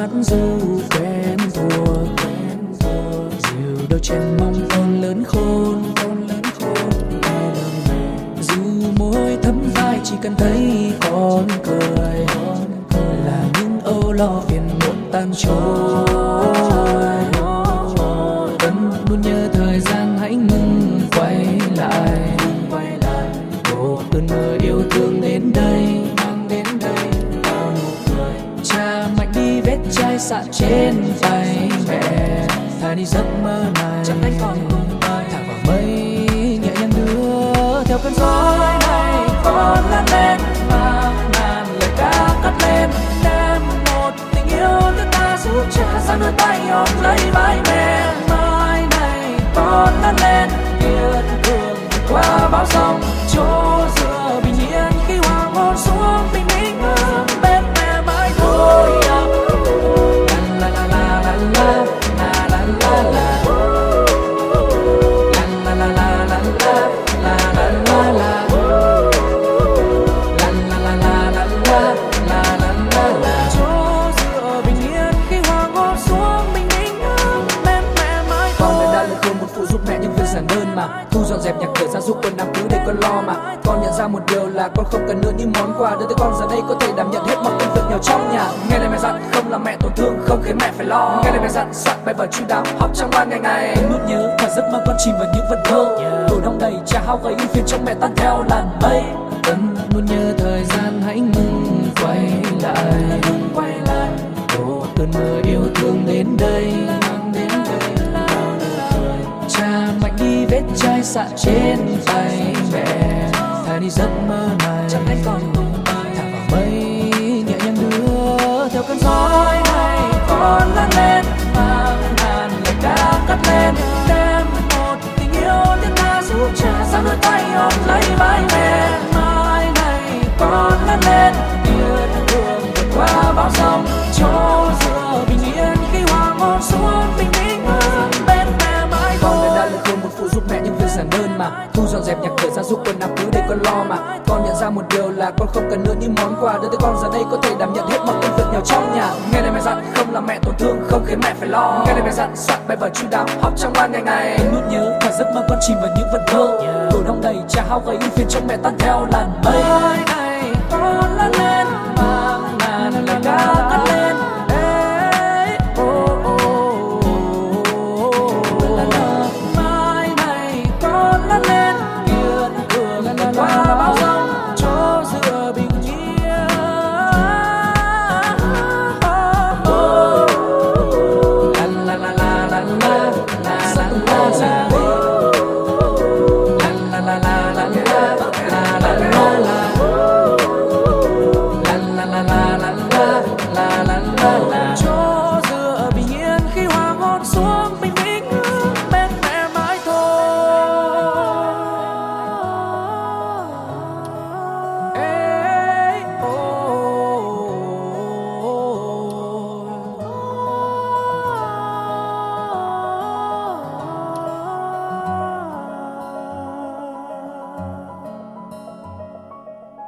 mắt du quen thuộc. Dù đôi chân mong con lớn khôn, con lớn khôn dù môi thấm vai chỉ cần thấy con cười. Là những âu lo phiền muộn tan trôi sạn trên tay mẹ. Thả đi giấc mơ này. Chẳng anh còn thả vào mây nhẹ nhàng đưa theo cơn gió này. Con lan lên mang ngàn lời ca cất lên. Đem một tình yêu từ ta giúp cha sang đôi tay ôm lấy vai mẹ. Mai này con lan lên. Kiên cường qua bão sóng mà. Thu dọn dẹp nhà cửa ra giúp quần áo cứ để con lo mà. Con nhận ra một điều là con không cần nữa những món quà Đưa tới con giờ đây có thể đảm nhận hết mọi công việc nhỏ trong nhà. Nghe lời mẹ dặn, không làm mẹ tổn thương, không khiến mẹ phải lo. Nghe lời mẹ dặn, soạn bài vở chu đáo, học trong ban ngày ngày. Nút nhớ và giấc mơ con chìm vào những vần thơ đồ đông đầy trà hao gầy, ưu phiền trong mẹ tan theo làn mây. Vẫn luôn nhớ thời gian hãy ngừng, quay lại. Quay lại. Cơn mưa yêu thương đến đây. Sạn trên tay mẹ. Thả đi giấc mơ này Chẳng anh còn thả vào mây nhẹ nhàng đưa theo cơn gió dọn dẹp nhà cửa ra giúp quần áo cứ để con lo mà. Con nhận ra một điều là con không cần nữa những món quà Đưa tới con. Giờ đây có thể đảm nhận hết mọi công việc nhỏ trong nhà. Nghe lời mẹ dặn, không làm mẹ tổn thương, không khiến mẹ phải lo. Nghe lời mẹ dặn, soạn bài vở chu đáo, học trong ban ngày ngày Nút nhớ cả giấc mơ con chìm vào những vần thơ Tủ đông đầy trà hao gầy, ưu phiền trong mẹ tan theo làn mây. la la la.